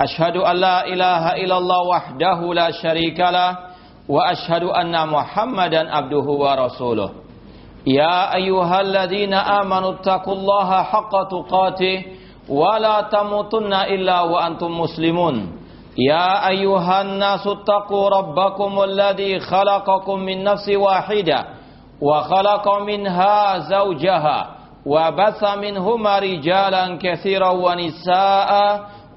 Ashadu an la ilaha illallah wahdahu la syarikalah Wa ashadu anna muhammadan abduhu wa rasuluh. Ya ayuhal ladhina amanu attaqullaha haqqa tuqatih Wa la tamutunna illa wa antum muslimun. Ya ayuhal nasu attaqu rabbakumul ladhi khalaqakum min nafsi wahida Wa khalaqa minha zawjaha Wa basa minhuma wa nisa'ah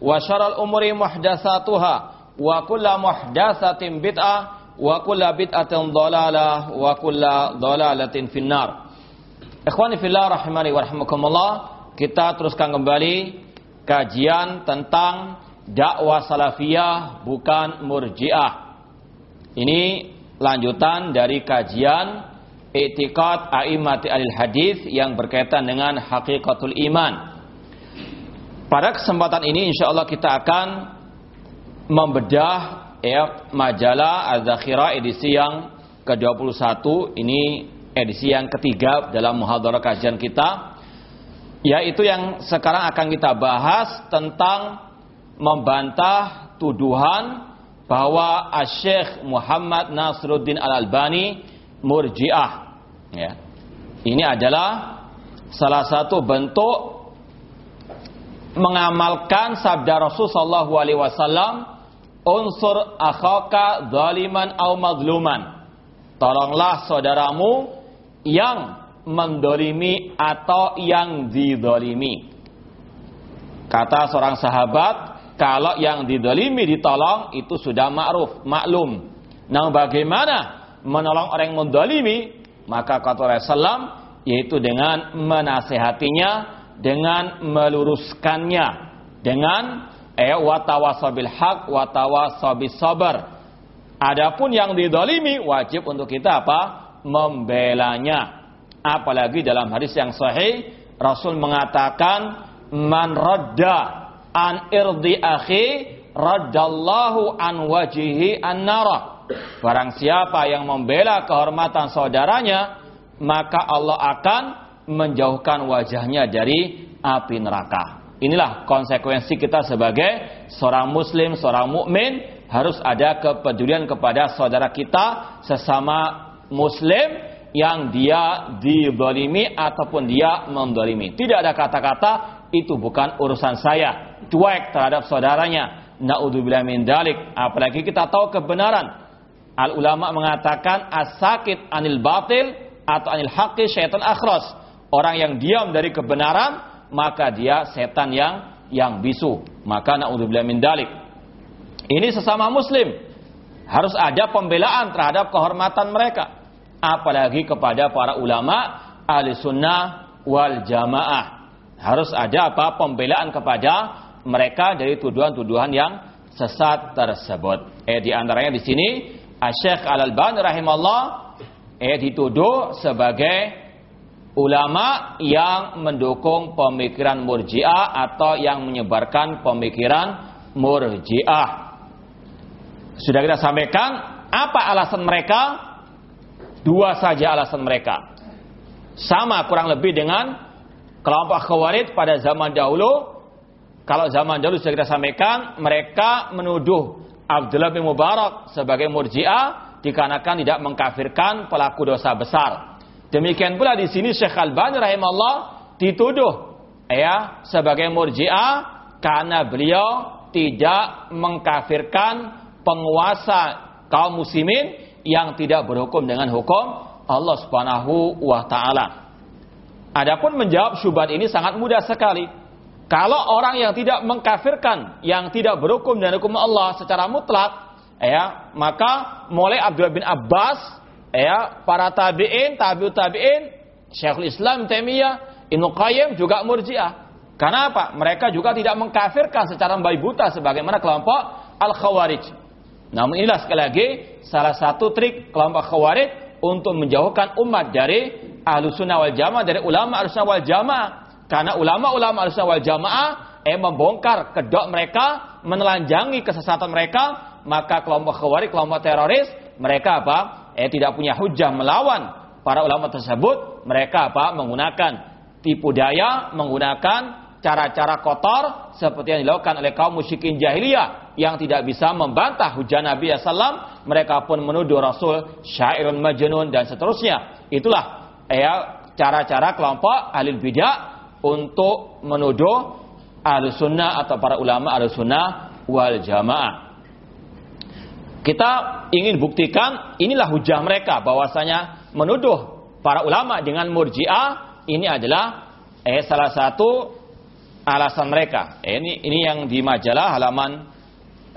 wa syaral umuri muhdatsatuha wa kullu muhdatsatin bid'ah wa kullu bid'atin dhalalah wa kullu dhalalatin finnar. Ikhwani fillah rahimani wa rahmakumullah, kita teruskan kembali kajian tentang dakwah salafiyah bukan murjiah. Ini lanjutan dari kajian etikat a'immati al-hadis yang berkaitan dengan hakikatul iman pada kesempatan ini insya Allah kita akan membedah ya, majalah Az-Zakhirah edisi yang ke-21 ini edisi yang ketiga dalam muhadarah kajian kita yaitu yang sekarang akan kita bahas tentang membantah tuduhan bahwa Syekh Muhammad Nasruddin Al-Albani murjiah ya. Ini adalah salah satu bentuk mengamalkan sabda Rasul sallallahu alaihi wasallam unsur akhaka zaliman au mazluman. Tolonglah saudaramu yang mendolimi atau yang didolimi. Kata seorang sahabat kalau yang didolimi ditolong itu sudah ma'ruf maklum. Nah bagaimana menolong orang yang mendolimi? Maka kata Rasulullah yaitu dengan menasehatinya dengan meluruskannya dengan eh watawasabil haq watawasabil sabar. Adapun yang didolimi wajib untuk kita apa? Membelanya. Apalagi dalam hadis yang sahih Rasul mengatakan man radda an irdi akhi raddallahu an wajihi an nara. Barang siapa yang membela kehormatan saudaranya, maka Allah akan menjauhkan wajahnya dari api neraka. Inilah konsekuensi kita sebagai seorang muslim, seorang mukmin harus ada kepedulian kepada saudara kita sesama muslim yang dia didolimi ataupun dia mendolimi. Tidak ada kata-kata itu bukan urusan saya. Cuek terhadap saudaranya. Naudzubillah min dalik. Apalagi kita tahu kebenaran. Al ulama mengatakan as-sakit anil batil atau anil haqqi syaitan akhras Orang yang diam dari kebenaran, maka dia setan yang yang bisu. Maka naudzubillah min dalik. Ini sesama muslim. Harus ada pembelaan terhadap kehormatan mereka. Apalagi kepada para ulama ahli sunnah wal jamaah. Harus ada apa? Pembelaan kepada mereka dari tuduhan-tuduhan yang sesat tersebut. Eh di antaranya di sini Syekh Al-Albani rahimahullah eh dituduh sebagai ulama yang mendukung pemikiran murjiah atau yang menyebarkan pemikiran murjiah. Sudah kita sampaikan apa alasan mereka? Dua saja alasan mereka. Sama kurang lebih dengan kelompok khawarij pada zaman dahulu. Kalau zaman dahulu sudah kita sampaikan, mereka menuduh Abdullah bin Mubarak sebagai murjiah dikarenakan tidak mengkafirkan pelaku dosa besar. Demikian pula di sini Syekh Al-Bani rahimahullah dituduh ya sebagai murji'ah karena beliau tidak mengkafirkan penguasa kaum muslimin yang tidak berhukum dengan hukum Allah Subhanahu wa taala. Adapun menjawab syubhat ini sangat mudah sekali. Kalau orang yang tidak mengkafirkan, yang tidak berhukum dengan hukum Allah secara mutlak, ya, maka mulai Abdullah bin Abbas, ya, para tabi'in, tabi'ut tabi'in, Syekhul Islam Taimiyah, Ibnu Qayyim juga Murji'ah. Karena apa? Mereka juga tidak mengkafirkan secara bayi buta sebagaimana kelompok Al-Khawarij. Namun inilah sekali lagi salah satu trik kelompok Khawarij untuk menjauhkan umat dari Ahlussunnah wal Jamaah dari ulama Ahlussunnah wal Jamaah. Karena ulama-ulama Ahlussunnah wal Jamaah eh membongkar kedok mereka, menelanjangi kesesatan mereka, maka kelompok Khawarij, kelompok teroris, mereka apa? Eh tidak punya hujah melawan para ulama tersebut, mereka apa? menggunakan tipu daya, menggunakan cara-cara kotor seperti yang dilakukan oleh kaum musyrikin jahiliyah yang tidak bisa membantah hujah Nabi SAW, mereka pun menuduh Rasul syairun majnun dan seterusnya. Itulah ya cara-cara kelompok ahli bidah untuk menuduh ahli sunnah atau para ulama ahli sunnah wal jamaah. Kita ingin buktikan inilah hujah mereka bahwasanya menuduh para ulama dengan murjiah ini adalah eh, salah satu alasan mereka. Eh, ini ini yang di majalah halaman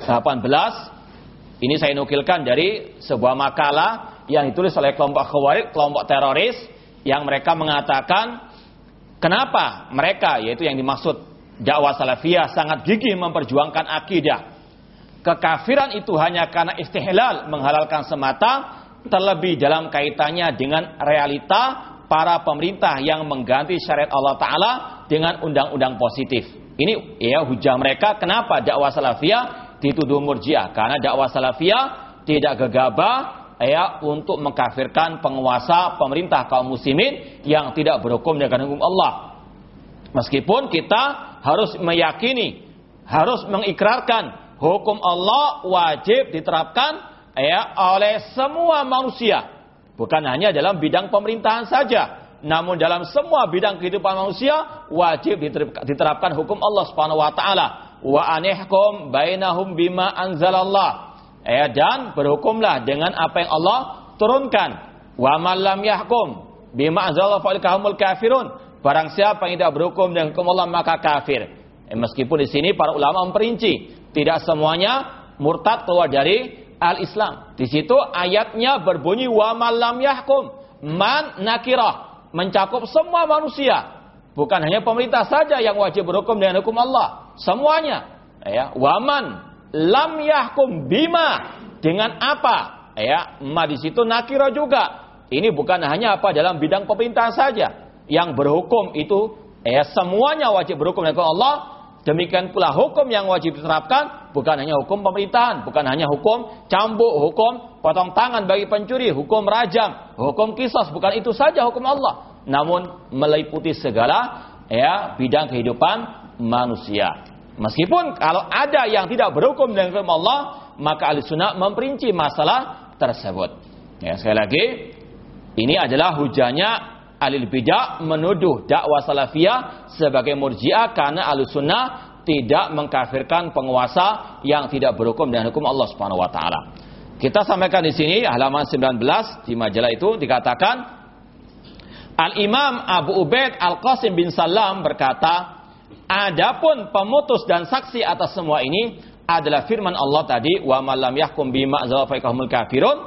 18. Ini saya nukilkan dari sebuah makalah yang ditulis oleh kelompok khawarij, kelompok teroris yang mereka mengatakan kenapa mereka yaitu yang dimaksud dakwah salafiyah sangat gigih memperjuangkan akidah. Kekafiran itu hanya karena istihlal menghalalkan semata terlebih dalam kaitannya dengan realita para pemerintah yang mengganti syariat Allah Ta'ala dengan undang-undang positif. Ini ya hujah mereka kenapa dakwah salafiyah dituduh murjiah karena dakwah salafiyah tidak gegabah ya untuk mengkafirkan penguasa pemerintah kaum muslimin yang tidak berhukum dengan hukum Allah. Meskipun kita harus meyakini, harus mengikrarkan hukum Allah wajib diterapkan ya oleh semua manusia, bukan hanya dalam bidang pemerintahan saja. Namun dalam semua bidang kehidupan manusia wajib diterapkan hukum Allah Subhanahu wa taala. Wa anihkum bainahum bima anzalallah. Ya, dan berhukumlah dengan apa yang Allah turunkan. Wa man lam yahkum bima anzalallah kafirun. Barang siapa yang tidak berhukum dengan hukum Allah maka kafir. Eh, meskipun di sini para ulama memperinci, tidak semuanya murtad keluar dari al-Islam. Di situ ayatnya berbunyi wa man lam yahkum man nakirah mencakup semua manusia. Bukan hanya pemerintah saja yang wajib berhukum dengan hukum Allah. Semuanya. Ya, waman lam yahkum bima dengan apa? Ya, ma di situ nakira juga. Ini bukan hanya apa dalam bidang pemerintah saja. Yang berhukum itu ya semuanya wajib berhukum dengan Allah. Demikian pula hukum yang wajib diterapkan bukan hanya hukum pemerintahan, bukan hanya hukum cambuk, hukum potong tangan bagi pencuri, hukum rajam, hukum kisos, bukan itu saja hukum Allah, namun meliputi segala ya bidang kehidupan manusia. Meskipun kalau ada yang tidak berhukum dengan hukum Allah, maka ahli sunnah memperinci masalah tersebut. Ya, sekali lagi, ini adalah hujahnya alil bidah menuduh dakwah salafiyah sebagai murjiah karena ahli sunnah tidak mengkafirkan penguasa yang tidak berhukum dengan hukum Allah Subhanahu wa taala. Kita sampaikan di sini halaman 19 di majalah itu dikatakan Al-Imam Abu Ubaid Al-Qasim bin Salam berkata, Adapun pemutus dan saksi atas semua ini adalah firman Allah tadi, wa malam yahkum bima kafirun.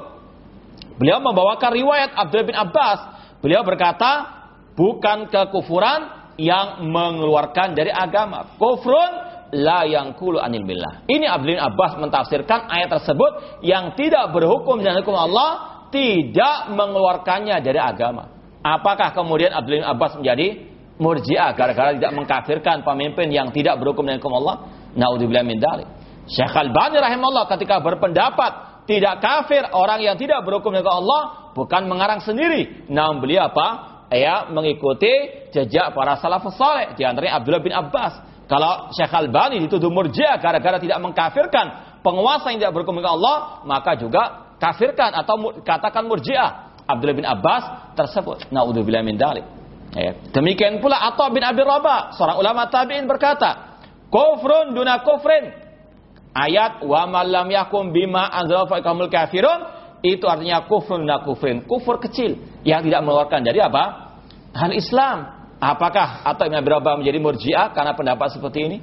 Beliau membawakan riwayat Abdul bin Abbas Beliau berkata, bukan kekufuran yang mengeluarkan dari agama. Kufrun la yang kulu anil billah. Ini Abdul Abbas mentafsirkan ayat tersebut yang tidak berhukum dengan hukum Allah tidak mengeluarkannya dari agama. Apakah kemudian Abdul Abbas menjadi murjiah gara-gara tidak mengkafirkan pemimpin yang tidak berhukum dengan hukum Allah? Naudzubillah min dzalik. Syekh Al-Bani rahimahullah ketika berpendapat tidak kafir orang yang tidak berhukum dengan Allah bukan mengarang sendiri. Namun beliau apa? Ya, mengikuti jejak para salafus saleh, di antaranya Abdullah bin Abbas. Kalau Syekh Al-Bani dituduh murjiah gara-gara tidak mengkafirkan penguasa yang tidak dengan Allah, maka juga kafirkan atau katakan murjiah. Abdullah bin Abbas tersebut. Naudzubillah min dalik. Ya. Demikian pula Atha bin Abi Rabah, seorang ulama tabi'in berkata, "Kufrun duna kufrin." ayat wa malam yakum bima anzal kamul kafirun itu artinya kufur dan kufrin. Kufur kecil yang tidak mengeluarkan dari apa? Hal Islam. Apakah atau Imam berubah menjadi murjiah karena pendapat seperti ini?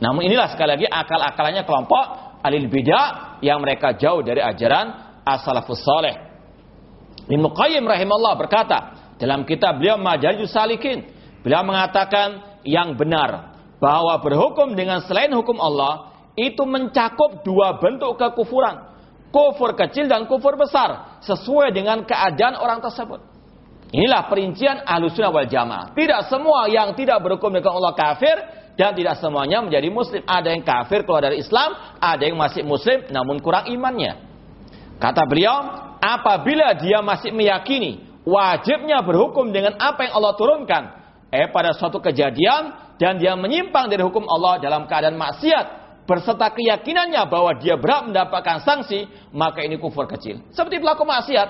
Namun inilah sekali lagi akal-akalannya kelompok alil bidah yang mereka jauh dari ajaran as-salafus saleh. Ibnu Qayyim rahimahullah berkata dalam kitab beliau Majalijus Salikin, beliau mengatakan yang benar bahwa berhukum dengan selain hukum Allah itu mencakup dua bentuk kekufuran. Kufur kecil dan kufur besar. Sesuai dengan keadaan orang tersebut. Inilah perincian alusunah wal jamaah. Tidak semua yang tidak berhukum dengan Allah kafir. Dan tidak semuanya menjadi muslim. Ada yang kafir keluar dari Islam. Ada yang masih muslim namun kurang imannya. Kata beliau, apabila dia masih meyakini wajibnya berhukum dengan apa yang Allah turunkan eh pada suatu kejadian dan dia menyimpang dari hukum Allah dalam keadaan maksiat berserta keyakinannya bahwa dia berhak mendapatkan sanksi, maka ini kufur kecil. Seperti pelaku maksiat.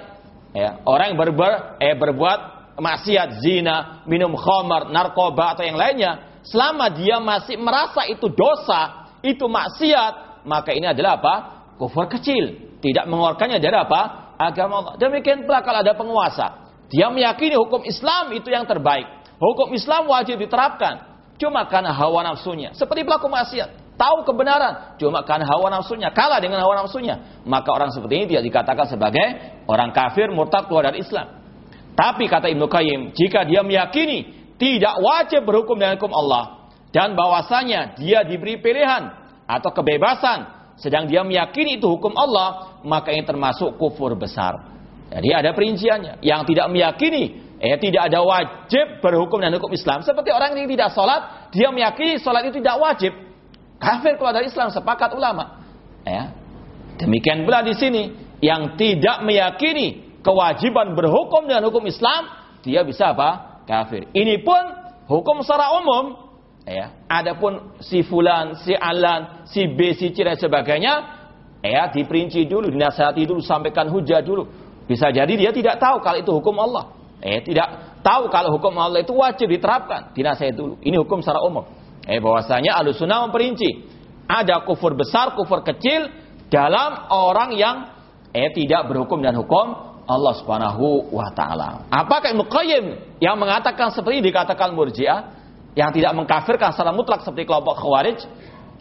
Ya, orang yang berber, eh, berbuat maksiat, zina, minum khamar, narkoba atau yang lainnya, selama dia masih merasa itu dosa, itu maksiat, maka ini adalah apa? Kufur kecil. Tidak mengeluarkannya dari apa? Agama Allah. Demikian pula kalau ada penguasa. Dia meyakini hukum Islam itu yang terbaik. Hukum Islam wajib diterapkan. Cuma karena hawa nafsunya. Seperti pelaku maksiat tahu kebenaran, cuma karena hawa nafsunya, kalah dengan hawa nafsunya, maka orang seperti ini tidak dikatakan sebagai orang kafir murtad keluar dari Islam. Tapi kata Ibnu Qayyim, jika dia meyakini tidak wajib berhukum dengan hukum Allah dan bahwasanya dia diberi pilihan atau kebebasan, sedang dia meyakini itu hukum Allah, maka ini termasuk kufur besar. Jadi ada perinciannya. Yang tidak meyakini Eh, tidak ada wajib berhukum dengan hukum Islam. Seperti orang yang tidak sholat, dia meyakini sholat itu tidak wajib. Kafir keluar Islam sepakat ulama. Ya. Demikian pula di sini yang tidak meyakini kewajiban berhukum dengan hukum Islam, dia bisa apa? Kafir. Ini pun hukum secara umum. Ya. Adapun si fulan, si alan, si B, si C dan sebagainya, ya diperinci dulu, dinasihati dulu, sampaikan hujah dulu. Bisa jadi dia tidak tahu kalau itu hukum Allah. Eh, tidak tahu kalau hukum Allah itu wajib diterapkan. Dinasihati dulu. Ini hukum secara umum. Eh bahwasanya Ahlussunnah memperinci ada kufur besar, kufur kecil dalam orang yang eh tidak berhukum dan hukum Allah Subhanahu wa taala. Apakah Ibnu Qayyim yang mengatakan seperti dikatakan Murji'ah yang tidak mengkafirkan secara mutlak seperti kelompok Khawarij?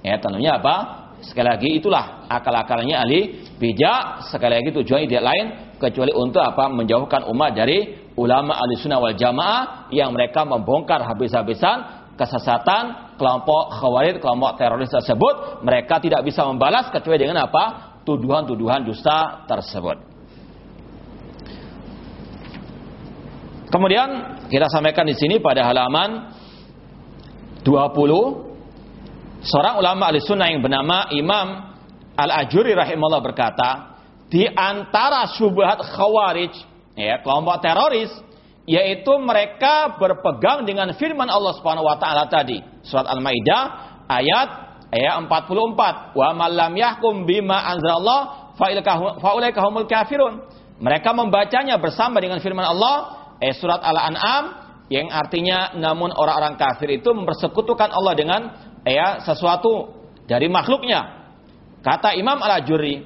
Ya tentunya apa? Sekali lagi itulah akal-akalnya ahli bijak. Sekali lagi tujuannya tidak lain kecuali untuk apa? Menjauhkan umat dari ulama ahli sunnah wal jamaah yang mereka membongkar habis-habisan kesesatan kelompok khawarij, kelompok teroris tersebut, mereka tidak bisa membalas kecuali dengan apa? Tuduhan-tuduhan dusta tersebut. Kemudian kita sampaikan di sini pada halaman 20 seorang ulama al-sunnah yang bernama Imam Al-Ajuri rahimahullah berkata, di antara syubhat khawarij, ya, kelompok teroris yaitu mereka berpegang dengan firman Allah Subhanahu wa taala tadi. Surat Al-Maidah ayat ayat 44. Wa man lam yahkum bima anzalallah fa ulaika humul kafirun. Mereka membacanya bersama dengan firman Allah eh, surat Al-An'am yang artinya namun orang-orang kafir itu mempersekutukan Allah dengan ya sesuatu dari makhluknya. Kata Imam Al-Ajurri,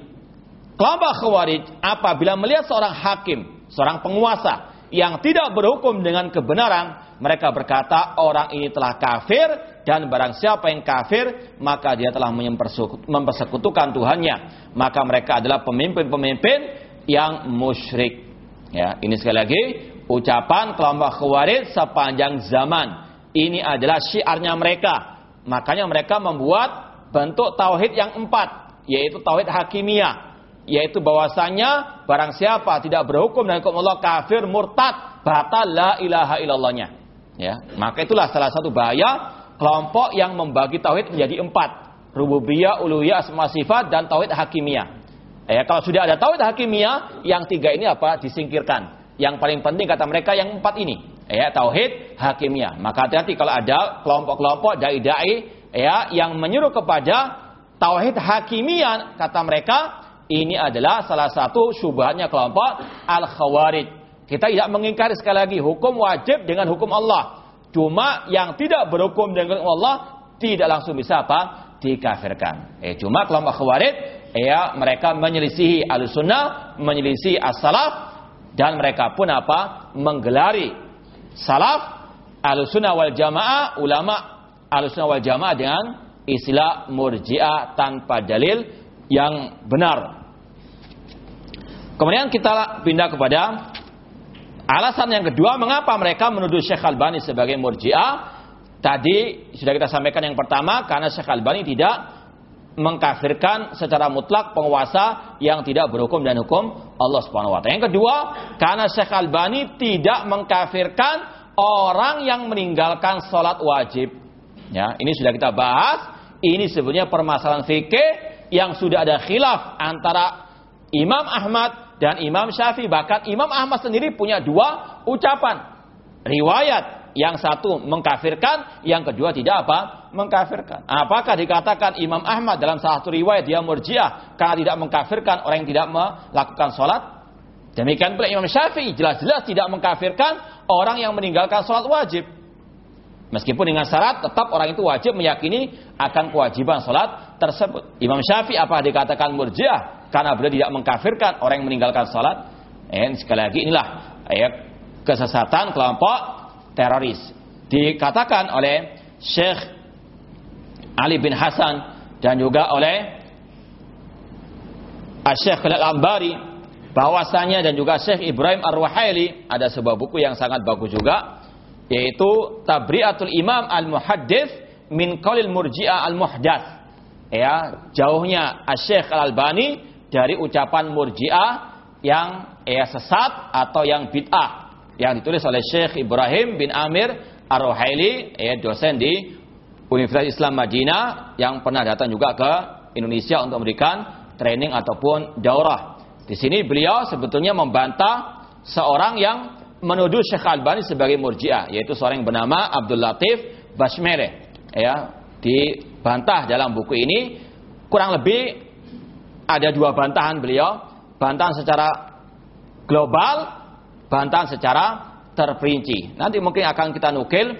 kelompok Khawarij apabila melihat seorang hakim, seorang penguasa yang tidak berhukum dengan kebenaran, mereka berkata orang ini telah kafir dan barang siapa yang kafir maka dia telah mempersekutukan Tuhannya. Maka mereka adalah pemimpin-pemimpin yang musyrik. Ya, ini sekali lagi ucapan kelompok Khawarij sepanjang zaman. Ini adalah syiarnya mereka. Makanya mereka membuat bentuk tauhid yang empat, yaitu tauhid hakimiyah yaitu bahwasanya barang siapa tidak berhukum dengan hukum Allah kafir murtad batal la ilaha illallahnya. Ya maka itulah salah satu bahaya kelompok yang membagi tauhid menjadi empat. Rububiyah uluhiyah asma sifat dan tauhid hakimiyah. Ya kalau sudah ada tauhid hakimiyah yang tiga ini apa? Disingkirkan. Yang paling penting kata mereka yang empat ini. Ya tauhid hakimiyah. Maka hati-hati kalau ada kelompok-kelompok dai-dai ya yang menyuruh kepada tauhid hakimiyah kata mereka ini adalah salah satu syubhatnya kelompok Al-Khawarij. Kita tidak mengingkari sekali lagi hukum wajib dengan hukum Allah. Cuma yang tidak berhukum dengan Allah tidak langsung bisa apa? dikafirkan. Eh, cuma kelompok khawarij ya mereka menyelisihi al-sunnah, menyelisihi as-salaf dan mereka pun apa? menggelari salaf al-sunnah wal jamaah ulama al-sunnah wal jamaah dengan istilah murji'ah tanpa dalil yang benar. Kemudian kita pindah kepada alasan yang kedua mengapa mereka menuduh Syekh Albani sebagai murji'ah. Tadi sudah kita sampaikan yang pertama karena Syekh Albani tidak mengkafirkan secara mutlak penguasa yang tidak berhukum dan hukum Allah Subhanahu wa taala. Yang kedua, karena Syekh Albani tidak mengkafirkan orang yang meninggalkan sholat wajib. Ya, ini sudah kita bahas. Ini sebenarnya permasalahan fikih yang sudah ada khilaf antara Imam Ahmad dan Imam Syafi'i. Bahkan Imam Ahmad sendiri punya dua ucapan. Riwayat yang satu mengkafirkan, yang kedua tidak apa? Mengkafirkan. Apakah dikatakan Imam Ahmad dalam salah satu riwayat dia murjiah karena tidak mengkafirkan orang yang tidak melakukan sholat? Demikian pula Imam Syafi'i jelas-jelas tidak mengkafirkan orang yang meninggalkan sholat wajib. Meskipun dengan syarat tetap orang itu wajib meyakini akan kewajiban sholat tersebut. Imam Syafi'i apa dikatakan murjiah karena beliau tidak mengkafirkan orang yang meninggalkan sholat? Eh, sekali lagi inilah ayat kesesatan kelompok teroris. Dikatakan oleh Syekh Ali bin Hasan dan juga oleh Syekh Al-Ambari bahwasanya dan juga Syekh Ibrahim Ar-Ruhaili ada sebuah buku yang sangat bagus juga yaitu Tabriatul Imam Al-Muhaddits min Qaulil Murji'ah Al-Muhdatsah. Ya, jauhnya Syekh Al-Albani dari ucapan Murji'ah yang ya sesat atau yang bid'ah yang ditulis oleh Syekh Ibrahim bin Amir Ar-Ruhaili, ya, dosen di Universitas Islam Madinah yang pernah datang juga ke Indonesia untuk memberikan training ataupun daurah. Di sini beliau sebetulnya membantah seorang yang menuduh Syekh Albani sebagai murjiah, yaitu seorang yang bernama Abdul Latif Bashmere. Ya, dibantah dalam buku ini kurang lebih ada dua bantahan beliau, bantahan secara global bantahan secara terperinci. Nanti mungkin akan kita nukil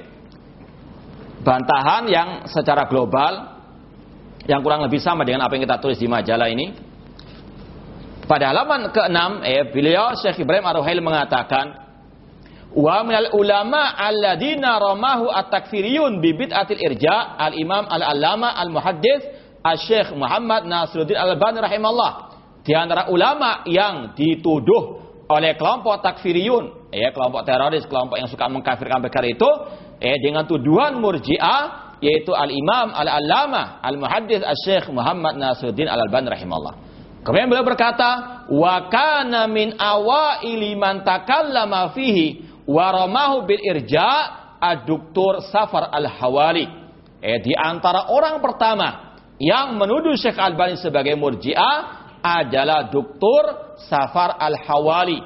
bantahan yang secara global yang kurang lebih sama dengan apa yang kita tulis di majalah ini. Pada halaman ke-6, eh, beliau Syekh Ibrahim Ar-Ruhail mengatakan, Wa minal ulama alladina ramahu at-takfiriyun bi bid'atil irja al-imam al-allama al-muhaddis al-syekh Muhammad Nasruddin al-Albani rahimahullah. Di antara ulama yang dituduh oleh kelompok takfiriyun, ya kelompok teroris, kelompok yang suka mengkafirkan perkara itu, ya dengan tuduhan murji'ah yaitu al-Imam al-Allamah al-Muhaddits Asy-Syaikh Muhammad Nasruddin Al-Albani rahimahullah. Kemudian beliau berkata, "Wa kana min awaili man takallama fihi wa ramahu bil irja' ad-Doktor Safar Al-Hawali." Eh, di antara orang pertama yang menuduh Syekh Al-Albani sebagai murji'ah adalah Dr. Safar Al-Hawali,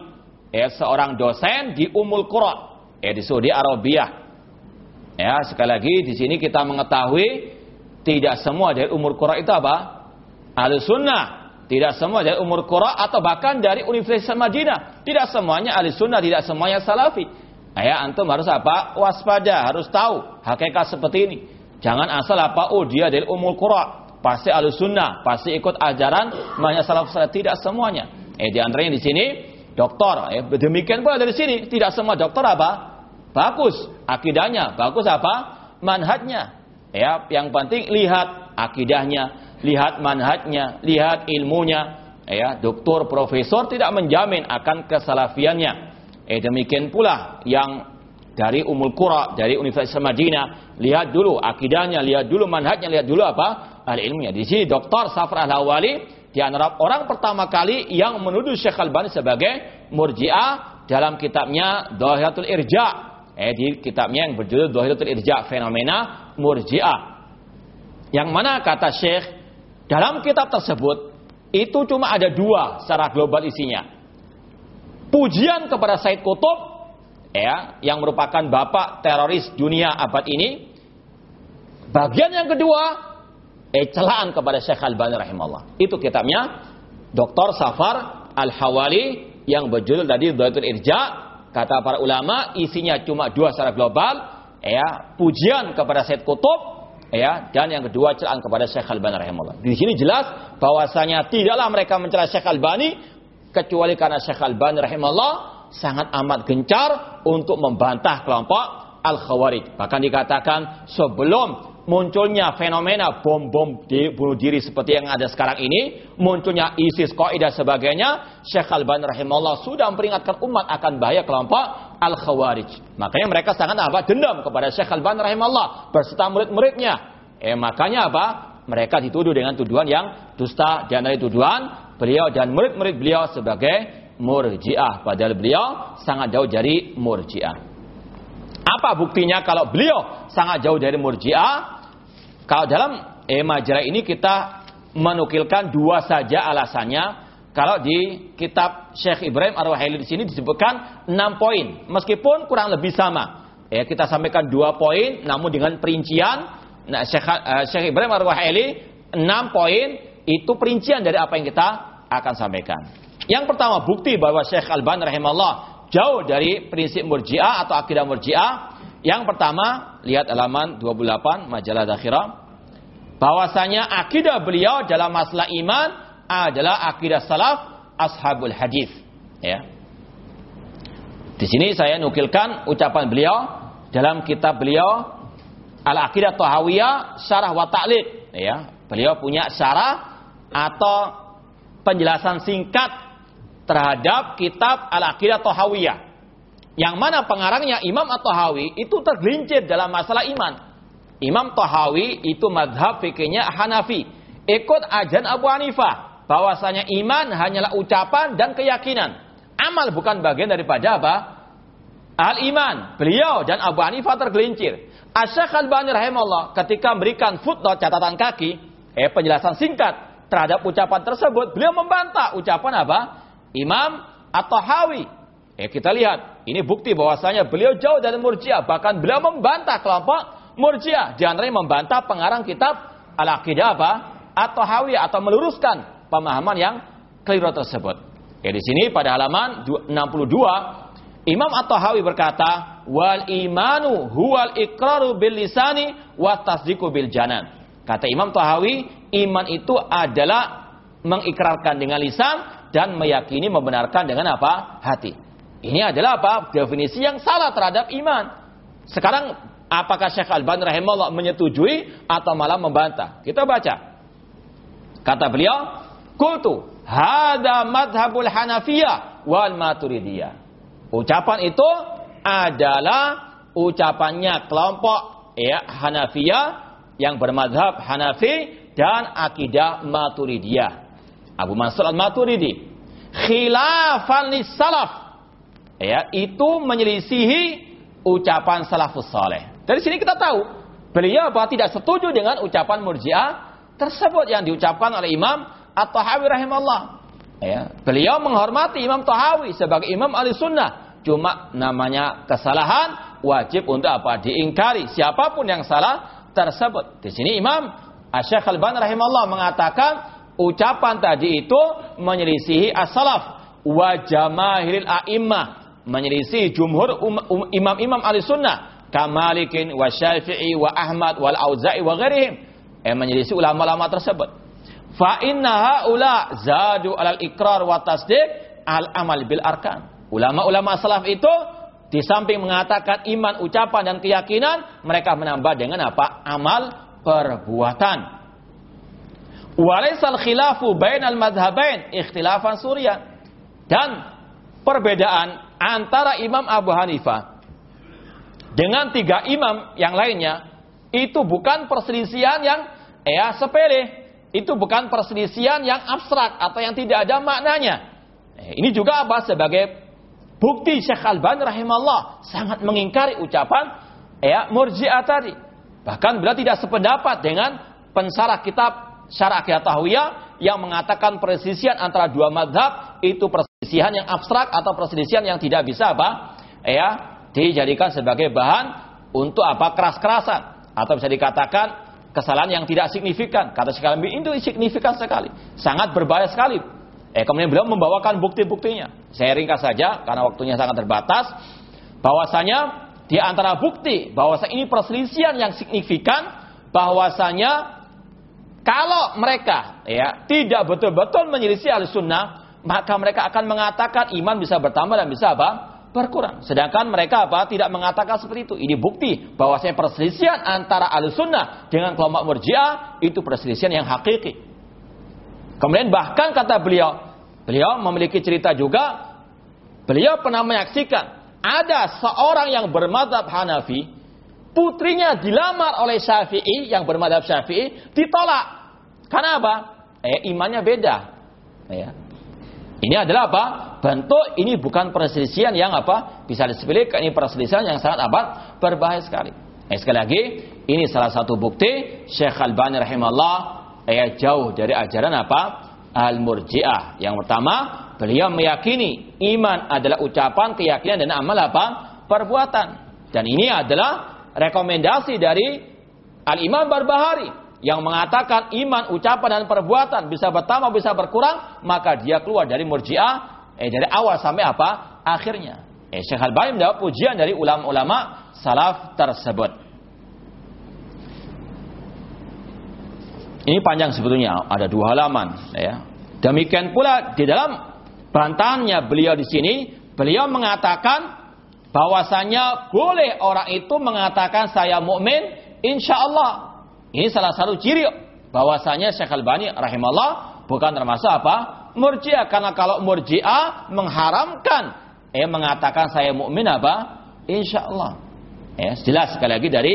ya, seorang dosen di Umul Qura, ya, di Saudi Arabia. Ya, sekali lagi di sini kita mengetahui tidak semua dari Umul Qura itu apa? Ahli sunnah. Tidak semua dari Umul Qura atau bahkan dari Universitas Madinah. Tidak semuanya ahli sunnah, tidak semuanya salafi. Ya, antum harus apa? Waspada, harus tahu hakikat seperti ini. Jangan asal apa? Oh, dia dari Umul Qura pasti alus sunnah, pasti ikut ajaran banyak salaf salaf tidak semuanya. Eh di antaranya di sini doktor. Eh, demikian pula dari sini tidak semua dokter apa? Bagus akidahnya, bagus apa? Manhajnya. Ya, yang penting lihat akidahnya, lihat manhajnya, lihat ilmunya. Ya, doktor, profesor tidak menjamin akan kesalafiannya. Eh demikian pula yang dari Umul Qura, dari Universitas Madinah, lihat dulu akidahnya, lihat dulu manhajnya, lihat dulu apa? ahli ilmunya. Di sini Dr. Safar Al-Hawali di orang pertama kali yang menuduh Syekh Al-Bani sebagai murji'ah dalam kitabnya Dohatul Irja. Eh, di kitabnya yang berjudul Dohatul Irja Fenomena Murji'ah. Yang mana kata Syekh dalam kitab tersebut itu cuma ada dua secara global isinya. Pujian kepada Said Qutb ya, yang merupakan bapak teroris dunia abad ini. Bagian yang kedua eh celaan kepada Syekh Al-Bani rahimahullah. Itu kitabnya Dr. Safar Al-Hawali yang berjudul tadi Dhatul Irja. Kata para ulama isinya cuma dua secara global. Ya, pujian kepada Said Kutub ya dan yang kedua celaan kepada Syekh Albani rahimahullah. Di sini jelas bahwasanya tidaklah mereka mencela Syekh Albani kecuali karena Syekh Albani rahimahullah sangat amat gencar untuk membantah kelompok Al-Khawarij. Bahkan dikatakan sebelum munculnya fenomena bom-bom di, bunuh diri seperti yang ada sekarang ini, munculnya ISIS, Qaeda sebagainya, Syekh Albani rahimahullah sudah memperingatkan umat akan bahaya kelompok Al-Khawarij. Makanya mereka sangat apa? Dendam kepada Syekh Albani rahimahullah berserta murid-muridnya. Eh makanya apa? Mereka dituduh dengan tuduhan yang dusta dan dari tuduhan beliau dan murid-murid beliau sebagai murjiah. Padahal beliau sangat jauh dari murjiah. Apa buktinya kalau beliau sangat jauh dari murjiah? Kalau dalam eh, majalah ini kita menukilkan dua saja alasannya kalau di kitab Syekh Ibrahim Ar-Ruhaili di sini disebutkan 6 poin, meskipun kurang lebih sama. Ya, kita sampaikan dua poin, namun dengan perincian. Nah, Syekh, uh, Syekh Ibrahim Ar-Ruhaili 6 poin itu perincian dari apa yang kita akan sampaikan. Yang pertama, bukti bahwa Syekh Al-Ban rahimahullah jauh dari prinsip murji'ah atau akidah murji'ah. Yang pertama, lihat halaman 28 majalah Dakhirah. Bahwasanya akidah beliau dalam masalah iman adalah akidah salaf ashabul hadis. Ya. Di sini saya nukilkan ucapan beliau dalam kitab beliau Al-Aqidah Tahawiyah Syarah wa Ta'liq. Ya. Beliau punya syarah atau penjelasan singkat terhadap kitab Al-Aqidah Tahawiyah. Yang mana pengarangnya Imam At-Tahawi itu tergelincir dalam masalah iman. Imam Tahawi itu madhab fikihnya Hanafi. Ikut ajan Abu Hanifah bahwasanya iman hanyalah ucapan dan keyakinan. Amal bukan bagian daripada apa? Al-iman. Beliau dan Abu Hanifah tergelincir. Asyik Al-Bani rahimahullah ketika memberikan footnote catatan kaki, eh penjelasan singkat terhadap ucapan tersebut, beliau membantah ucapan apa? Imam atau Hawi. Eh kita lihat, ini bukti bahwasanya beliau jauh dari Murji'ah, bahkan beliau membantah kelompok Murji'ah, di antaranya membantah pengarang kitab Al-Aqidah apa? Atau Hawi atau meluruskan pemahaman yang keliru tersebut. Ya di sini pada halaman 62 Imam At-Tahawi berkata, "Wal imanu huwal iqraru bil lisani wa tasdiqu bil janan." Kata Imam Tahawi, iman itu adalah mengikrarkan dengan lisan dan meyakini membenarkan dengan apa? hati. Ini adalah apa? Definisi yang salah terhadap iman. Sekarang apakah Syekh Al-Bani rahimahullah menyetujui atau malah membantah? Kita baca. Kata beliau, Kultu, hada madhabul Hanafiyah wal Maturidiyah. Ucapan itu adalah ucapannya kelompok ya Hanafiyah yang bermadhab Hanafi dan akidah Maturidiyah. Abu Mansur al-Maturidi. Khilafan salaf. Ya, itu menyelisihi ucapan salafus saleh. Dari sini kita tahu, beliau apa tidak setuju dengan ucapan Murji'ah tersebut yang diucapkan oleh Imam At-Tahawi rahimahullah. Ya, beliau menghormati Imam Tahawi sebagai Imam ahli sunnah. Cuma namanya kesalahan wajib untuk apa? Diingkari. Siapa pun yang salah tersebut. Di sini Imam Asyik Al-Ban rahimahullah mengatakan ucapan tadi itu menyelisihi as-salaf wa jamaahiril a'immah menyelisihi jumhur um, um, imam-imam ahli sunnah kamalikin wa syafi'i wa ahmad wal auza'i wa ghairihim eh menyelisih ulama-ulama tersebut Fa inna haula zadu alal ikrar wa tasdiq al amal bil arkan. Ulama-ulama salaf itu di samping mengatakan iman ucapan dan keyakinan, mereka menambah dengan apa? Amal perbuatan. Walaisal khilafu bainal madhabain ikhtilafan surya. Dan perbedaan antara Imam Abu Hanifah dengan tiga imam yang lainnya itu bukan perselisihan yang ya sepele itu bukan perselisihan yang abstrak atau yang tidak ada maknanya. Eh, ini juga apa? Sebagai bukti Syekh Al-Bani rahimahullah sangat mengingkari ucapan ya murji'ah tadi. Bahkan beliau tidak sependapat dengan pensarah kitab Syarah Akidah Tahwiyah yang mengatakan perselisihan antara dua madhab itu perselisihan yang abstrak atau perselisihan yang tidak bisa apa? Ya, dijadikan sebagai bahan untuk apa? keras-kerasan atau bisa dikatakan kesalahan yang tidak signifikan. Kata sekali itu signifikan sekali. Sangat berbahaya sekali. Eh, kemudian beliau membawakan bukti-buktinya. Saya ringkas saja karena waktunya sangat terbatas. Bahwasanya di antara bukti bahwa ini perselisihan yang signifikan bahwasanya kalau mereka ya tidak betul-betul menyelisih al-sunnah, maka mereka akan mengatakan iman bisa bertambah dan bisa apa? berkurang. Sedangkan mereka apa? tidak mengatakan seperti itu. Ini bukti bahwasanya perselisihan antara al-sunnah dengan kelompok murjiah itu perselisihan yang hakiki. Kemudian bahkan kata beliau, beliau memiliki cerita juga, beliau pernah menyaksikan ada seorang yang bermadhab Hanafi, putrinya dilamar oleh Syafi'i yang bermadhab Syafi'i ditolak. Karena apa? Eh imannya beda. Ya. Ini adalah apa? Bentuk ini bukan perselisihan yang apa? Bisa disepelekan ini perselisihan yang sangat amat berbahaya sekali. Eh, sekali lagi, ini salah satu bukti Syekh Al-Bani rahimahullah eh, jauh dari ajaran apa? Al-Murji'ah. Yang pertama, beliau meyakini iman adalah ucapan, keyakinan dan amal apa? Perbuatan. Dan ini adalah rekomendasi dari Al-Imam Barbahari yang mengatakan iman, ucapan dan perbuatan bisa bertambah, bisa berkurang, maka dia keluar dari murjiah eh, dari awal sampai apa? Akhirnya. Eh, Syekh Al-Bani mendapat pujian dari ulama-ulama salaf tersebut. Ini panjang sebetulnya, ada dua halaman. Ya. Demikian pula di dalam bantahannya beliau di sini, beliau mengatakan bahwasanya boleh orang itu mengatakan saya mukmin insya Allah. Ini salah satu ciri bahwasanya Syekh Al-Bani rahimahullah bukan termasuk apa? Murji'ah karena kalau Murji'ah mengharamkan eh mengatakan saya mukmin apa? Insya Allah. Ya, jelas sekali lagi dari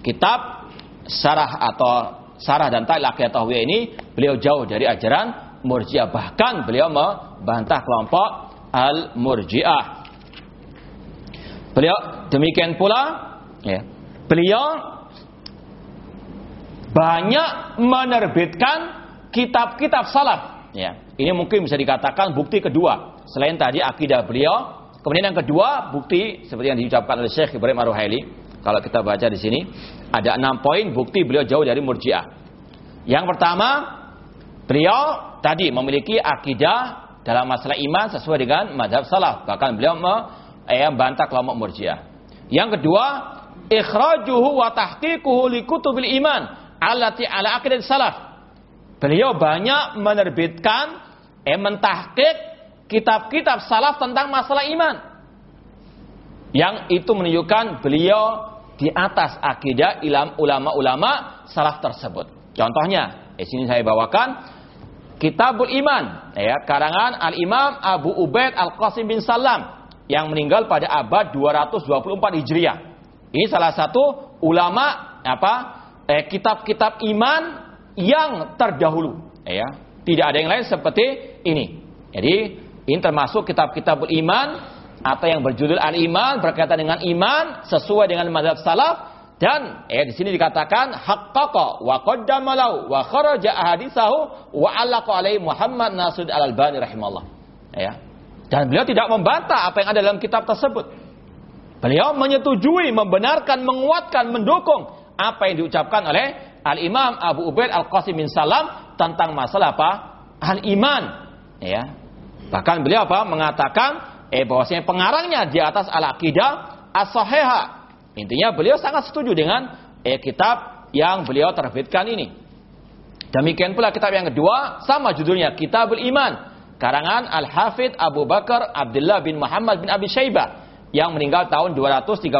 kitab Sarah atau Sarah dan Ta'il atau ini beliau jauh dari ajaran Murji'ah bahkan beliau membantah kelompok Al-Murji'ah. Beliau demikian pula ya, beliau banyak menerbitkan kitab-kitab salaf. Ya, ini mungkin bisa dikatakan bukti kedua selain tadi akidah beliau. Kemudian yang kedua bukti seperti yang diucapkan oleh Syekh Ibrahim Ar-Ruhaili. Kalau kita baca di sini ada enam poin bukti beliau jauh dari murjiah. Yang pertama, beliau tadi memiliki akidah dalam masalah iman sesuai dengan madhab salaf. Bahkan beliau yang bantah kelompok murjiah. Yang kedua, ikhrajuhu wa tahqiquhu li kutubil iman allati ala aqidah salaf. Beliau banyak menerbitkan eh mentahqiq kitab-kitab salaf tentang masalah iman. Yang itu menunjukkan beliau di atas akidah ulama-ulama salaf tersebut. Contohnya, di sini saya bawakan Kitabul Iman, ya, karangan Al Imam Abu Ubaid Al Qasim bin Salam yang meninggal pada abad 224 Hijriah. Ini salah satu ulama apa? Eh, kitab-kitab iman yang terdahulu, ya. Tidak ada yang lain seperti ini. Jadi, ini termasuk kitab-kitab iman atau yang berjudul Al-Iman berkaitan dengan iman sesuai dengan mazhab salaf dan eh di sini dikatakan haqqaqa wa qaddama lahu wa kharaja ahaditsahu wa alaqa alaihi Muhammad Nasir Al-Albani rahimallah. Ya. Dan beliau tidak membantah apa yang ada dalam kitab tersebut. Beliau menyetujui, membenarkan, menguatkan, mendukung apa yang diucapkan oleh Al-Imam Abu Ubaid Al-Qasim bin Salam tentang masalah apa? Al-iman. Ya. Bahkan beliau apa? Mengatakan eh bahwasanya pengarangnya di atas al-aqidah as-sahihah. Intinya beliau sangat setuju dengan eh kitab yang beliau terbitkan ini. Demikian pula kitab yang kedua sama judulnya Kitabul Iman karangan Al-Hafidh Abu Bakar Abdullah bin Muhammad bin Abi Syaibah yang meninggal tahun 235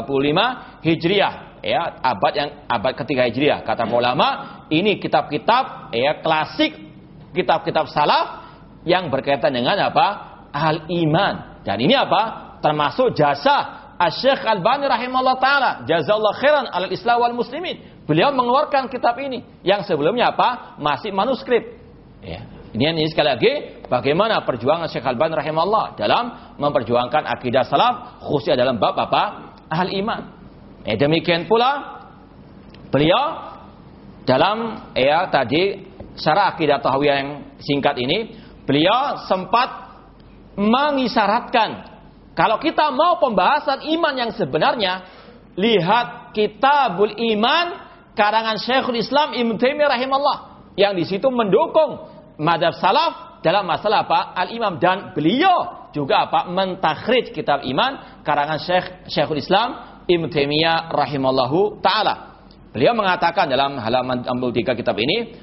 Hijriah ya abad yang abad ketiga Hijriah. Kata ulama ini kitab-kitab ya klasik kitab-kitab salaf yang berkaitan dengan apa? Al iman. Dan ini apa? Termasuk jasa Asy-Syaikh Al-Bani rahimahullah taala. Jazallahu khairan alal Islam wal muslimin. Beliau mengeluarkan kitab ini. Yang sebelumnya apa? Masih manuskrip. Ya ini, ini sekali lagi bagaimana perjuangan Syekh Al-Ban rahimahullah dalam memperjuangkan akidah salaf khususnya dalam bab apa? Ahal iman. Eh, demikian pula beliau dalam ya tadi secara akidah tahawiyah yang singkat ini beliau sempat mengisyaratkan kalau kita mau pembahasan iman yang sebenarnya lihat kitabul iman karangan Syekhul Islam Ibnu Taimiyah rahimahullah yang di situ mendukung madhab salaf dalam masalah apa? Al-Imam dan beliau juga apa? Mentakhrij kitab iman karangan Syekh Syekhul Islam Ibn Taimiyah rahimallahu taala. Beliau mengatakan dalam halaman 63 kitab ini,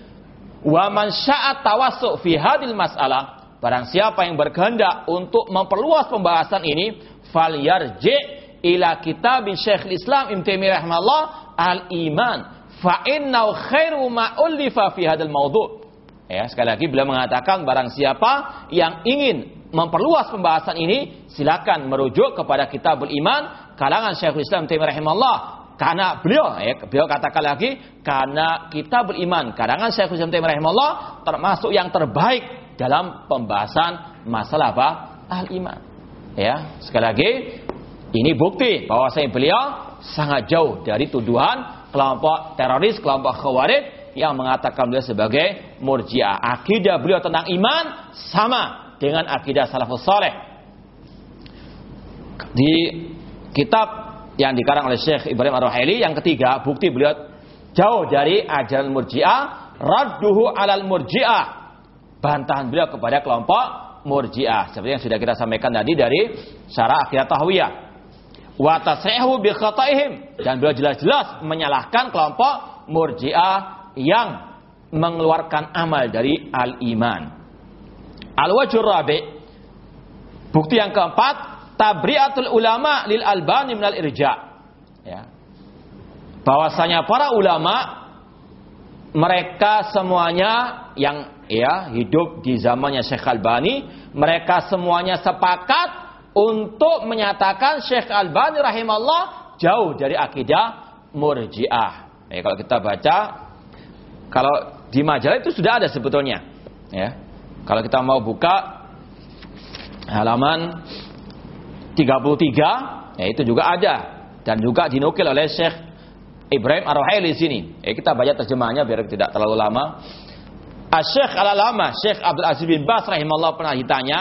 "Wa man sya'at tawassu fi hadil mas'alah." Barang siapa yang berkehendak untuk memperluas pembahasan ini, falyarji ila kitab Syekh Islam Ibnu Taimiyah rahimahullah al-iman fa innahu khairu ma ulifa fi hadal mawdu'. Ya, sekali lagi beliau mengatakan barang siapa yang ingin memperluas pembahasan ini, silakan merujuk kepada Kitabul Iman kalangan Syekhul Islam Taimiyah rahimahullah karena beliau ya, beliau katakan lagi karena kita beriman karangan Syekh Islam Taimiyah rahimahullah termasuk yang terbaik dalam pembahasan masalah apa? Al iman. Ya, sekali lagi ini bukti bahwa saya beliau sangat jauh dari tuduhan kelompok teroris, kelompok khawarij yang mengatakan beliau sebagai murjiah. Akidah beliau tentang iman sama dengan akidah salafus saleh. Di kitab yang dikarang oleh Syekh Ibrahim Ar-Ruhaili. Yang ketiga, bukti beliau jauh dari ajaran murji'ah. Radduhu alal murji'ah. Bantahan beliau kepada kelompok murji'ah. Seperti yang sudah kita sampaikan tadi dari syarah akhirat tahwiyah. Wa tasrihu bi khataihim. Dan beliau jelas-jelas menyalahkan kelompok murji'ah yang mengeluarkan amal dari al-iman. Al-wajur rabi' Bukti yang keempat, tabriatul ulama lil albani minal irja. Ya. Bahwasanya para ulama mereka semuanya yang ya hidup di zamannya Syekh Albani, mereka semuanya sepakat untuk menyatakan Syekh Albani rahimahullah jauh dari akidah murjiah. Ya, kalau kita baca, kalau di majalah itu sudah ada sebetulnya. Ya, kalau kita mau buka halaman 33 ya itu juga ada dan juga dinukil oleh Syekh Ibrahim Ar-Ruhaili sini. Ya, kita baca terjemahannya biar tidak terlalu lama. Syekh Al-Alama, Syekh Abdul Aziz bin Bas rahimahullah pernah ditanya,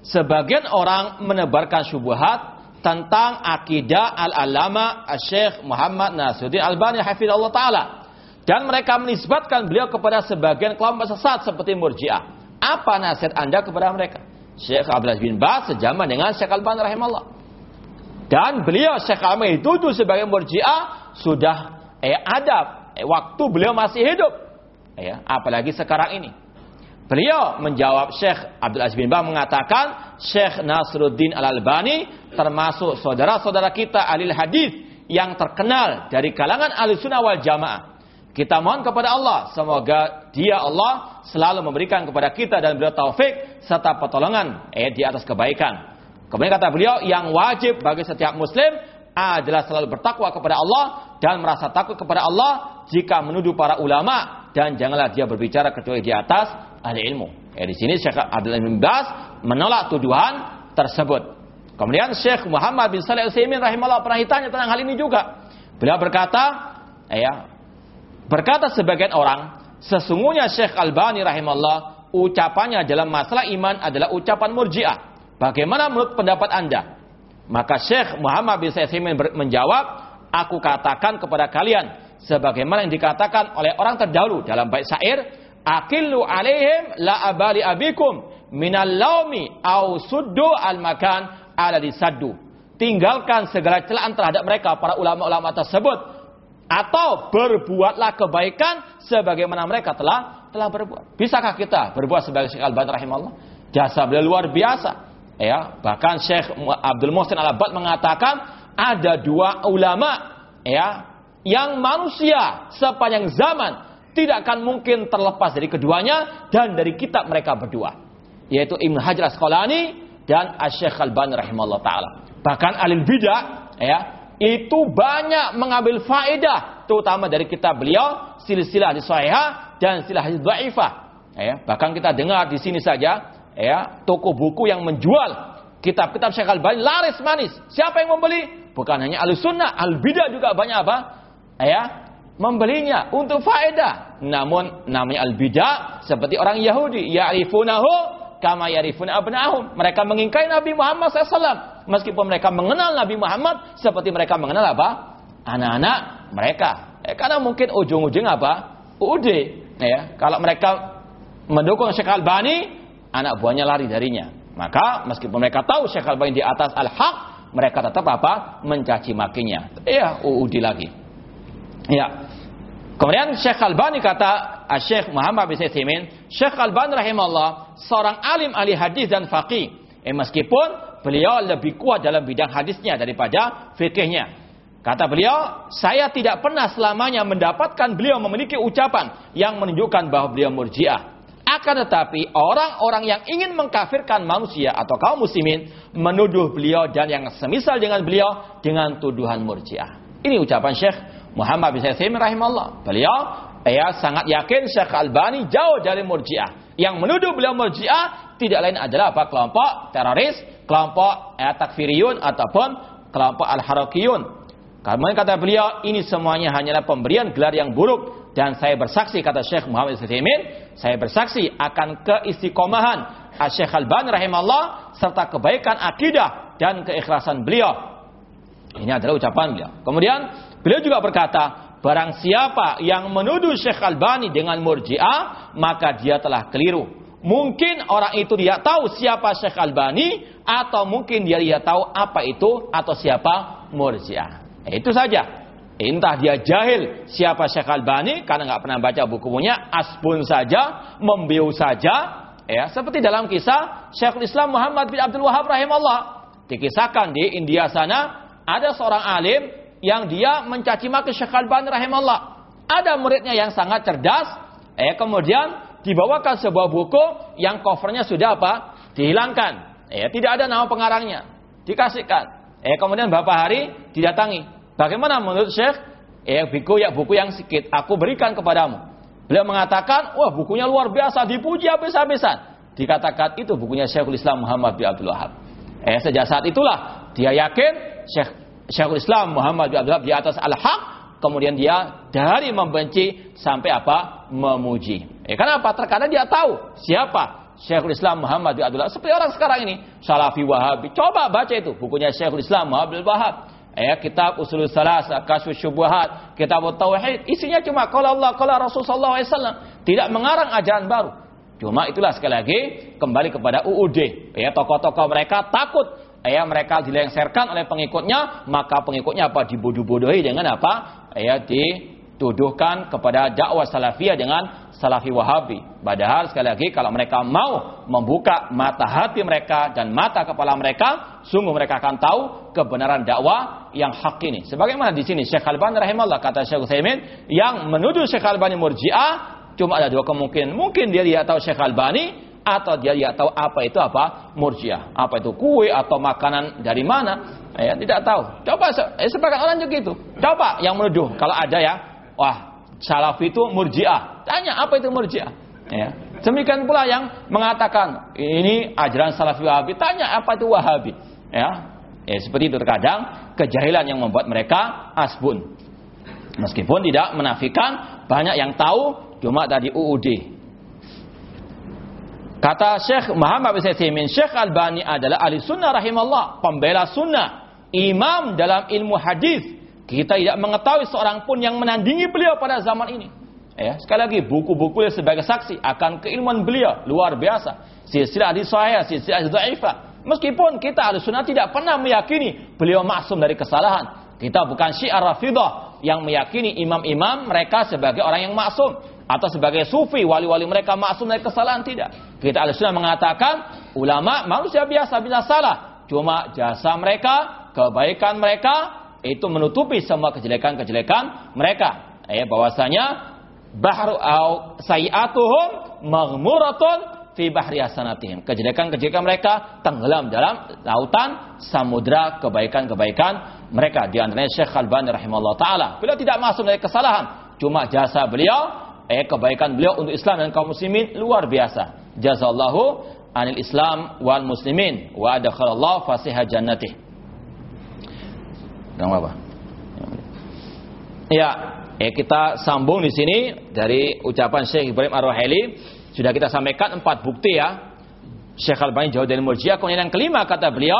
sebagian orang menebarkan syubhat tentang akidah Al-Alama Syekh Muhammad Nasiruddin Albani hafizallahu taala dan mereka menisbatkan beliau kepada sebagian kelompok sesat seperti Murji'ah. Apa nasihat Anda kepada mereka? Syekh Abdul bin Bas sejaman dengan Syekh Al-Albani rahimahullah. Dan beliau Syekh Al-Albani dituduh sebagai murjiah sudah eh ada eh, waktu beliau masih hidup. Eh, apalagi sekarang ini. Beliau menjawab Syekh Abdul Aziz bin Bas mengatakan Syekh Nasruddin Al-Albani termasuk saudara-saudara kita ahli hadis yang terkenal dari kalangan ahli sunnah wal jamaah. Kita mohon kepada Allah semoga Dia Allah selalu memberikan kepada kita dan beliau taufik serta pertolongan eh, di atas kebaikan. Kemudian kata beliau yang wajib bagi setiap muslim adalah selalu bertakwa kepada Allah dan merasa takut kepada Allah jika menuduh para ulama dan janganlah dia berbicara kecuali di atas ahli ilmu. Eh, di sini Syekh Abdul bin Bas menolak tuduhan tersebut. Kemudian Syekh Muhammad bin Saleh Al-Utsaimin rahimahullah pernah ditanya tentang hal ini juga. Beliau berkata, eh, ya, Berkata sebagian orang, sesungguhnya Syekh Albani rahimahullah ucapannya dalam masalah iman adalah ucapan murjiah. Bagaimana menurut pendapat Anda? Maka Syekh Muhammad bin Saimin menjawab, aku katakan kepada kalian sebagaimana yang dikatakan oleh orang terdahulu dalam bait syair, akillu alaihim la abali abikum minal laumi au suddu al makan ala disaddu. Tinggalkan segala celaan terhadap mereka para ulama-ulama tersebut atau berbuatlah kebaikan sebagaimana mereka telah telah berbuat. Bisakah kita berbuat sebagai Syekh Al-Albani rahimahullah? Jasa beliau luar biasa. Ya, bahkan Syekh Abdul Muhsin Al-Abbad mengatakan ada dua ulama ya yang manusia sepanjang zaman tidak akan mungkin terlepas dari keduanya dan dari kitab mereka berdua yaitu Ibnu Hajar Asqalani dan Syekh Al-Albani rahimahullah taala. Bahkan alil bidah ya itu banyak mengambil faedah terutama dari kitab beliau silsilah di dan silsilah dhaifah ya bahkan kita dengar di sini saja ya toko buku yang menjual kitab-kitab Syekh Al-Albani laris manis. Siapa yang membeli? Bukan hanya al-sunnah al-bidah juga banyak apa ya membelinya untuk faedah. Namun namanya al-bidah seperti orang Yahudi. Ya'rifunahu kama yarifuna abnahum. Mereka mengingkari Nabi Muhammad SAW. Meskipun mereka mengenal Nabi Muhammad seperti mereka mengenal apa? Anak-anak mereka. Eh, karena mungkin ujung-ujung apa? UUD. Ya, kalau mereka mendukung Syekh Albani, anak buahnya lari darinya. Maka meskipun mereka tahu Syekh Albani di atas al-haq, mereka tetap apa? Mencaci makinya. Iya, UUD lagi. Ya. Kemudian Syekh Albani kata Syekh Muhammad bin Saimin, Syekh Albani rahimahullah seorang alim ahli hadis dan faqih. Eh, meskipun beliau lebih kuat dalam bidang hadisnya daripada fikihnya. Kata beliau, saya tidak pernah selamanya mendapatkan beliau memiliki ucapan yang menunjukkan bahwa beliau murjiah. Akan tetapi orang-orang yang ingin mengkafirkan manusia atau kaum muslimin menuduh beliau dan yang semisal dengan beliau dengan tuduhan murjiah. Ini ucapan Syekh Muhammad bin Saimin rahimahullah. Beliau ya sangat yakin Syekh Albani jauh dari murjiah. Yang menuduh beliau murjiah tidak lain adalah apa kelompok teroris, kelompok ya, takfiriyun ataupun kelompok al-harakiyun. Karena kata beliau ini semuanya hanyalah pemberian gelar yang buruk dan saya bersaksi kata Syekh Muhammad Saimin, saya bersaksi akan keistiqomahan Syekh Albani rahimahullah serta kebaikan akidah dan keikhlasan beliau. Ini adalah ucapan beliau. Kemudian Beliau juga berkata, barang siapa yang menuduh Syekh Albani dengan murjiah, maka dia telah keliru. Mungkin orang itu dia tahu siapa Syekh Albani, atau mungkin dia dia tahu apa itu atau siapa murjiah. Itu saja. Entah dia jahil siapa Syekh Albani karena nggak pernah baca bukunya, asbun saja, membiu saja, ya seperti dalam kisah Syekhul Islam Muhammad bin Abdul Wahab rahimahullah dikisahkan di India sana ada seorang alim yang dia mencaci maki Syekh Albani rahimahullah. Ada muridnya yang sangat cerdas, eh kemudian dibawakan sebuah buku yang covernya sudah apa? Dihilangkan. Eh tidak ada nama pengarangnya. Dikasihkan. Eh kemudian Bapak hari didatangi. Bagaimana menurut Syekh? Eh buku ya buku yang sedikit aku berikan kepadamu. Beliau mengatakan, wah bukunya luar biasa, dipuji habis-habisan. Dikatakan itu bukunya Syekhul Islam Muhammad bin Abdul Wahab. Eh sejak saat itulah dia yakin Syekh Syekhul Islam Muhammad bin Abdul di atas al-haq, kemudian dia dari membenci sampai apa? memuji. Eh, kenapa? Terkadang dia tahu siapa Syekhul Islam Muhammad bin Abdul Seperti orang sekarang ini, Salafi Wahabi. Coba baca itu bukunya Syekhul Islam Muhammad bin Wahab. Eh, kitab Usul Salas, Kasus Syubuhat, kitab Tauhid, isinya cuma kalau Allah, kalau Rasulullah SAW. Tidak mengarang ajaran baru. Cuma itulah sekali lagi kembali kepada UUD. Ya, tokoh-tokoh mereka takut ya mereka dilengserkan oleh pengikutnya, maka pengikutnya apa dibodoh-bodohi dengan apa? Ya dituduhkan kepada dakwah salafiyah dengan salafi wahabi. Padahal sekali lagi kalau mereka mau membuka mata hati mereka dan mata kepala mereka, sungguh mereka akan tahu kebenaran dakwah yang hak ini. Sebagaimana di sini Syekh Albani rahimahullah kata Syekh Utsaimin yang menuduh Syekh Albani murji'ah cuma ada dua kemungkinan. Mungkin dia tidak tahu Syekh Albani atau dia tidak tahu apa itu apa murjiah, apa itu kue atau makanan dari mana, ya tidak tahu. Coba eh, sebagian orang juga itu. Coba yang menuduh kalau ada ya, wah salafi itu murjiah. Tanya apa itu murjiah? Ya. Demikian pula yang mengatakan ini ajaran salafi wahabi. Tanya apa itu wahabi? Ya. Ya seperti itu terkadang kejahilan yang membuat mereka asbun. Meskipun tidak menafikan banyak yang tahu cuma tadi UUD Kata Syekh Muhammad bin Saimin, Syekh Albani adalah ahli sunnah rahimahullah, pembela sunnah, imam dalam ilmu hadis. Kita tidak mengetahui seorang pun yang menandingi beliau pada zaman ini. Ya, sekali lagi buku-buku sebagai saksi akan keilmuan beliau luar biasa. Silsilah hadis sahih, silsilah hadis dhaifah. Meskipun kita ahli sunnah tidak pernah meyakini beliau maksum dari kesalahan. Kita bukan syiar rafidah yang meyakini imam-imam mereka sebagai orang yang maksum atau sebagai sufi wali-wali mereka maksum dari kesalahan tidak. Kita al mengatakan ulama manusia biasa bisa salah, cuma jasa mereka, kebaikan mereka itu menutupi semua kejelekan-kejelekan mereka. Eh bahwasanya bahru au sayiatuhum maghmuratun fi bahri hasanatihim. Kejelekan-kejelekan mereka tenggelam dalam lautan samudra kebaikan-kebaikan mereka. Di antaranya Syekh Al-Bani rahimahullah taala. Beliau tidak masuk dari kesalahan, cuma jasa beliau eh kebaikan beliau untuk Islam dan kaum muslimin luar biasa. Jazallahu anil Islam wal muslimin wa adkhalallahu fasiha jannatih. Yang apa? Ya, eh kita sambung di sini dari ucapan Syekh Ibrahim Ar-Ruhaili sudah kita sampaikan empat bukti ya. Syekh Al-Albani jauh dari murjiah. Kemudian yang kelima kata beliau,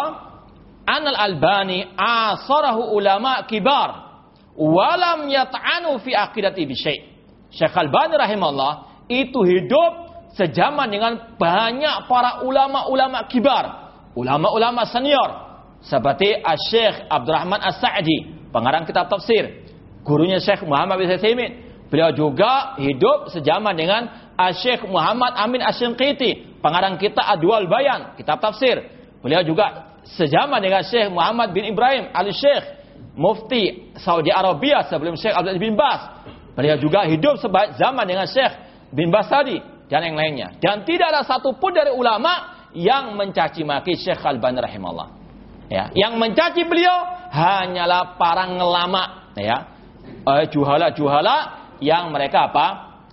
Anal Albani asarahu ulama kibar walam yat'anu fi aqidati bi syai'. Syekh Al-Bani rahimahullah itu hidup sejaman dengan banyak para ulama-ulama kibar, ulama-ulama senior seperti Syekh Abdurrahman As-Sa'di, pengarang kitab tafsir, gurunya Syekh Muhammad bin Saimin, Beliau juga hidup sejaman dengan Syekh Muhammad Amin Asyinqiti, pengarang kita Adwal Bayan, kitab tafsir. Beliau juga sejaman dengan Syekh Muhammad bin Ibrahim al-Syekh, mufti Saudi Arabia sebelum Syekh Abdul bin Bas. Beliau juga hidup zaman dengan Syekh bin Bas tadi dan yang lainnya. Dan tidak ada satupun dari ulama yang mencaci maki Syekh Al-Bani rahimahullah. Ya, yang mencaci beliau hanyalah para ngelama, ya. Eh, juhala-juhala yang mereka apa?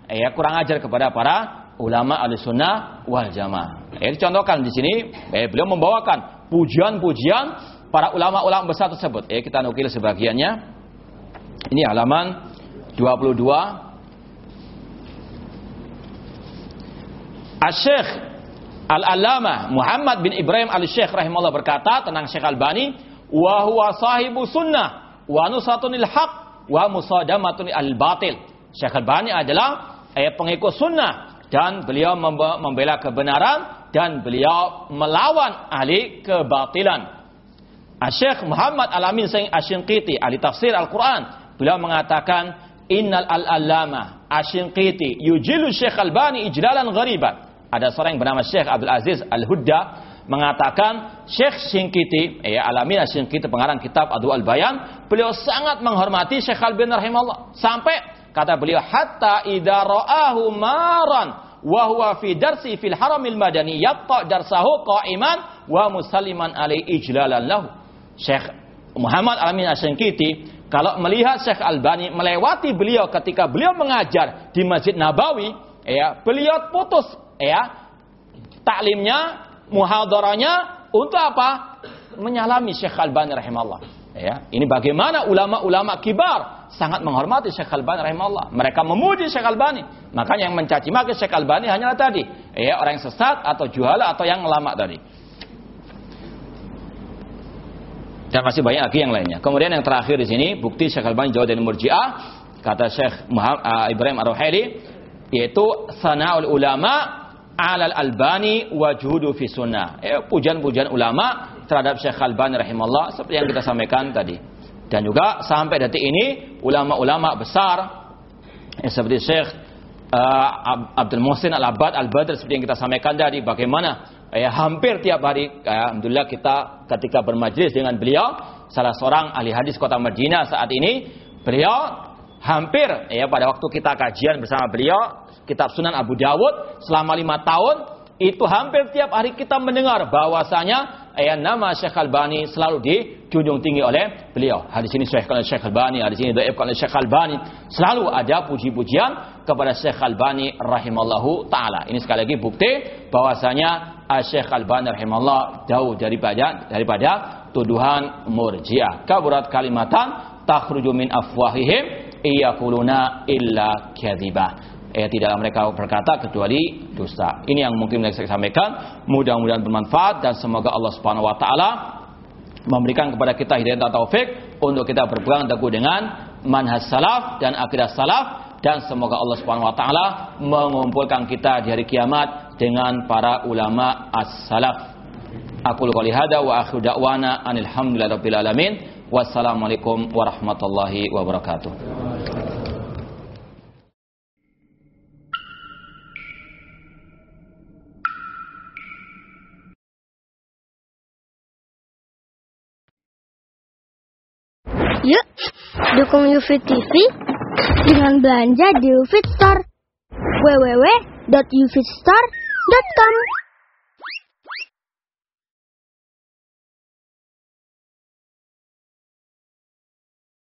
Ya kurang ajar kepada para ulama al-sunnah wal jamaah. Ya, dicontohkan di sini, eh, beliau membawakan pujian-pujian para ulama-ulama besar tersebut. Ya, kita nukil sebagiannya. Ini halaman 22. Asy-Syaikh Al-Allamah Muhammad bin Ibrahim Al-Syekh rahimahullah berkata tentang Syekh Albani, "Wa huwa sahibu sunnah wa nusatunil haq wa musadamatun al-batil." Syekh Al-Bani adalah eh, pengikut sunnah dan beliau membela kebenaran dan beliau melawan ahli kebatilan. Syekh Muhammad Al-Amin Sayyid Asyinqiti ahli tafsir Al-Quran beliau mengatakan Innal al-allama Asyinqiti yujilu Syekh Al-Bani ijlalan ghariban. Ada seorang yang bernama Syekh Abdul Aziz Al-Hudda mengatakan Syekh Syinqiti, ya Alamin Asyinqiti pengarang kitab Adu Al-Bayan, beliau sangat menghormati Syekh Al-Bin rahimahullah sampai Kata beliau, hatta idza ra'ahu maran wa huwa fi darsi fil haramil madani yaqta darsahu qa'iman wa musalliman alai ijlalan lahu. Syekh Muhammad Alamin Asyankiti kalau melihat Syekh Albani melewati beliau ketika beliau mengajar di Masjid Nabawi, ya, beliau putus ya taklimnya, muhadaranya untuk apa? Menyalami Syekh Albani rahimahullah. Ya, ini bagaimana ulama-ulama kibar sangat menghormati Syekh Albani rahimahullah. Mereka memuji Syekh Albani. Makanya yang mencaci maki Syekh Albani hanyalah tadi, ya orang yang sesat atau juhala atau yang lama tadi. Dan masih banyak lagi yang lainnya. Kemudian yang terakhir di sini bukti Syekh Albani jauh dari Murji'ah kata Syekh Muhammad, uh, Ibrahim Ar-Ruhaili yaitu sana'ul ulama alal albani wa juhudu fi sunnah. Ya, pujian-pujian ulama terhadap Syekh Al-Bani rahimahullah seperti yang kita sampaikan tadi. Dan juga sampai detik ini ulama-ulama besar ya, seperti Syekh uh, Abdul Muhsin Al-Abad Al-Badr seperti yang kita sampaikan tadi bagaimana ya hampir tiap hari ya, alhamdulillah kita ketika bermajlis dengan beliau salah seorang ahli hadis kota Madinah saat ini beliau hampir ya pada waktu kita kajian bersama beliau kitab Sunan Abu Dawud selama lima tahun itu hampir tiap hari kita mendengar bahwasanya ayat nama Syekh Albani selalu dijunjung tinggi oleh beliau. Hadis ini Syekh oleh Syekh Albani, hadis ini dhaif oleh Syekh Albani. Selalu ada puji-pujian kepada Syekh Albani rahimallahu taala. Ini sekali lagi bukti bahwasanya Syekh Albani rahimallahu jauh daripada daripada tuduhan murjiah. Kaburat kalimatan takhruju min afwahihim iyaquluna illa kadhiba eh, tidaklah mereka berkata kecuali dusta. Ini yang mungkin saya sampaikan. Mudah-mudahan bermanfaat dan semoga Allah Subhanahu wa taala memberikan kepada kita hidayah dan taufik untuk kita berpegang teguh dengan manhaj salaf dan akidah salaf dan semoga Allah Subhanahu wa taala mengumpulkan kita di hari kiamat dengan para ulama as-salaf. Aku qouli hada wa akhiru da'wana anil hamdulillahi alamin. Wassalamualaikum warahmatullahi wabarakatuh. Yuk, dukung UFIT TV dengan belanja di UFIT Store. www.ufitstore.com